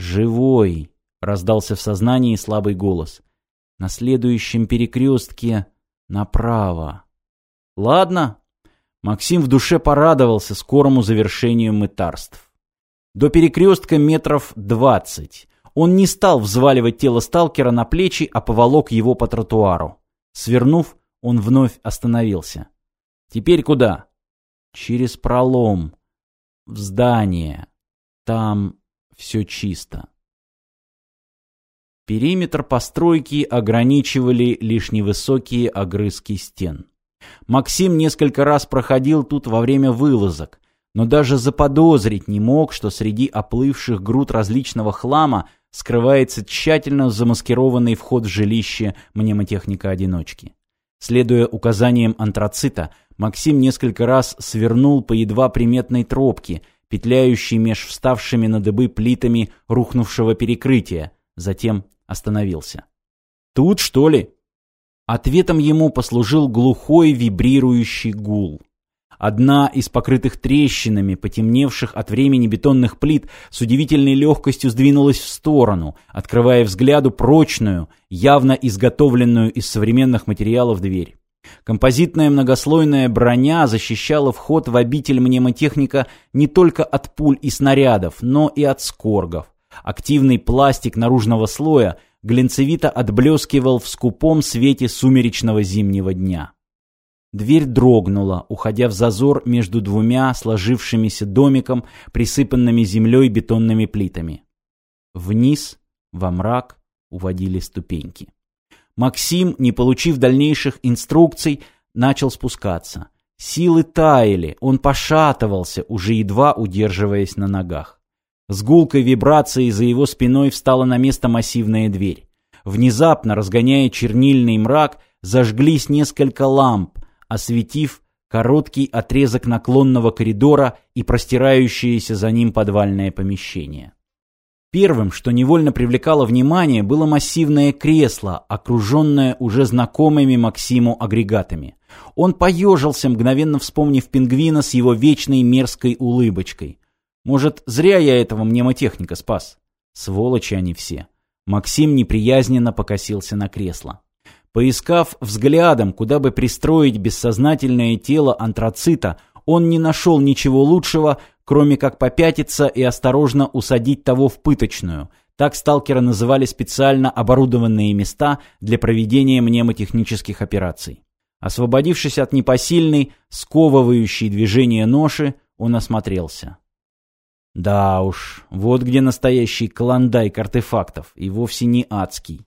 «Живой!» — раздался в сознании слабый голос. «На следующем перекрестке направо». «Ладно». Максим в душе порадовался скорому завершению мытарств. До перекрестка метров двадцать. Он не стал взваливать тело сталкера на плечи, а поволок его по тротуару. Свернув, он вновь остановился. «Теперь куда?» «Через пролом. В здание. Там все чисто». Периметр постройки ограничивали лишь невысокие огрызки стен. Максим несколько раз проходил тут во время вылазок, но даже заподозрить не мог, что среди оплывших груд различного хлама скрывается тщательно замаскированный вход в жилище мнемотехника-одиночки. Следуя указаниям антрацита, Максим несколько раз свернул по едва приметной тропке, петляющей меж вставшими на дыбы плитами рухнувшего перекрытия, затем остановился. «Тут, что ли?» Ответом ему послужил глухой вибрирующий гул. Одна из покрытых трещинами, потемневших от времени бетонных плит, с удивительной легкостью сдвинулась в сторону, открывая взгляду прочную, явно изготовленную из современных материалов дверь. Композитная многослойная броня защищала вход в обитель мнемотехника не только от пуль и снарядов, но и от скоргов. Активный пластик наружного слоя глинцевито отблескивал в скупом свете сумеречного зимнего дня. Дверь дрогнула, уходя в зазор между двумя сложившимися домиком, присыпанными землей бетонными плитами. Вниз, во мрак, уводили ступеньки. Максим, не получив дальнейших инструкций, начал спускаться. Силы таяли, он пошатывался, уже едва удерживаясь на ногах. С гулкой вибрацией за его спиной встала на место массивная дверь. Внезапно, разгоняя чернильный мрак, зажглись несколько ламп, осветив короткий отрезок наклонного коридора и простирающееся за ним подвальное помещение. Первым, что невольно привлекало внимание, было массивное кресло, окруженное уже знакомыми Максиму агрегатами. Он поежился, мгновенно вспомнив пингвина с его вечной мерзкой улыбочкой. Может, зря я этого мнемотехника спас? Сволочи они все. Максим неприязненно покосился на кресло. Поискав взглядом, куда бы пристроить бессознательное тело антрацита, он не нашел ничего лучшего, кроме как попятиться и осторожно усадить того в пыточную. Так сталкеры называли специально оборудованные места для проведения мнемотехнических операций. Освободившись от непосильной, сковывающей движения ноши, он осмотрелся. Да уж, вот где настоящий клондайк артефактов, и вовсе не адский.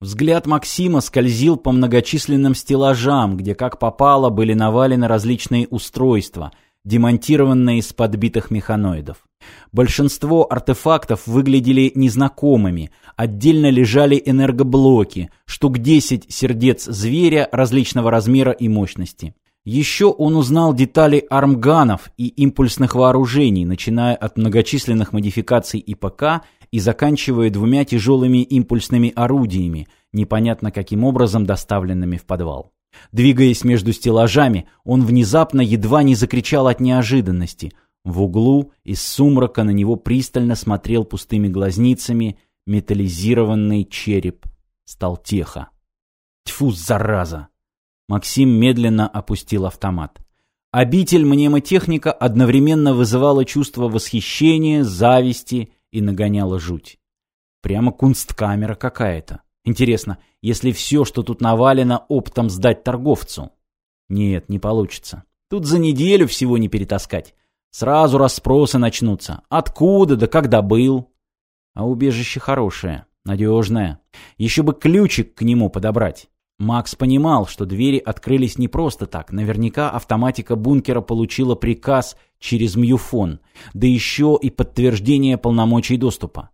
Взгляд Максима скользил по многочисленным стеллажам, где как попало были навалены различные устройства, демонтированные из подбитых механоидов. Большинство артефактов выглядели незнакомыми, отдельно лежали энергоблоки, штук 10 сердец зверя различного размера и мощности. Еще он узнал детали армганов и импульсных вооружений, начиная от многочисленных модификаций ИПК и заканчивая двумя тяжелыми импульсными орудиями, непонятно каким образом доставленными в подвал. Двигаясь между стеллажами, он внезапно едва не закричал от неожиданности. В углу из сумрака на него пристально смотрел пустыми глазницами металлизированный череп Сталтеха. Тьфу, зараза! Максим медленно опустил автомат. Обитель мнемотехника одновременно вызывала чувство восхищения, зависти и нагоняла жуть. Прямо кунсткамера какая-то. Интересно, если все, что тут навалено, оптом сдать торговцу? Нет, не получится. Тут за неделю всего не перетаскать. Сразу расспросы начнутся. Откуда, да когда был? А убежище хорошее, надежное. Еще бы ключик к нему подобрать. Макс понимал, что двери открылись не просто так. Наверняка автоматика бункера получила приказ через мюфон, да еще и подтверждение полномочий доступа.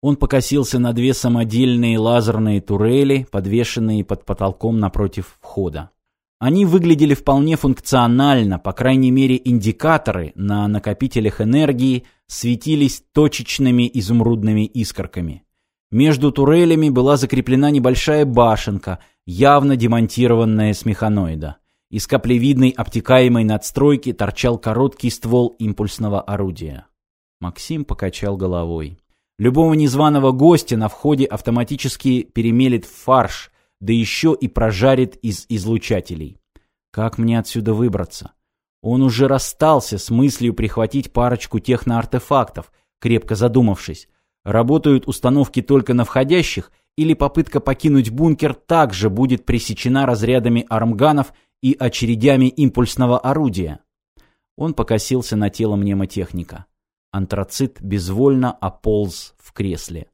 Он покосился на две самодельные лазерные турели, подвешенные под потолком напротив входа. Они выглядели вполне функционально, по крайней мере индикаторы на накопителях энергии светились точечными изумрудными искорками. Между турелями была закреплена небольшая башенка, явно демонтированная с механоида. Из каплевидной обтекаемой надстройки торчал короткий ствол импульсного орудия. Максим покачал головой. Любого незваного гостя на входе автоматически перемелет в фарш, да еще и прожарит из излучателей. Как мне отсюда выбраться? Он уже расстался с мыслью прихватить парочку техноартефактов, крепко задумавшись. Работают установки только на входящих, или попытка покинуть бункер также будет пресечена разрядами армганов и очередями импульсного орудия? Он покосился на тело мнемотехника. Антрацит безвольно ополз в кресле.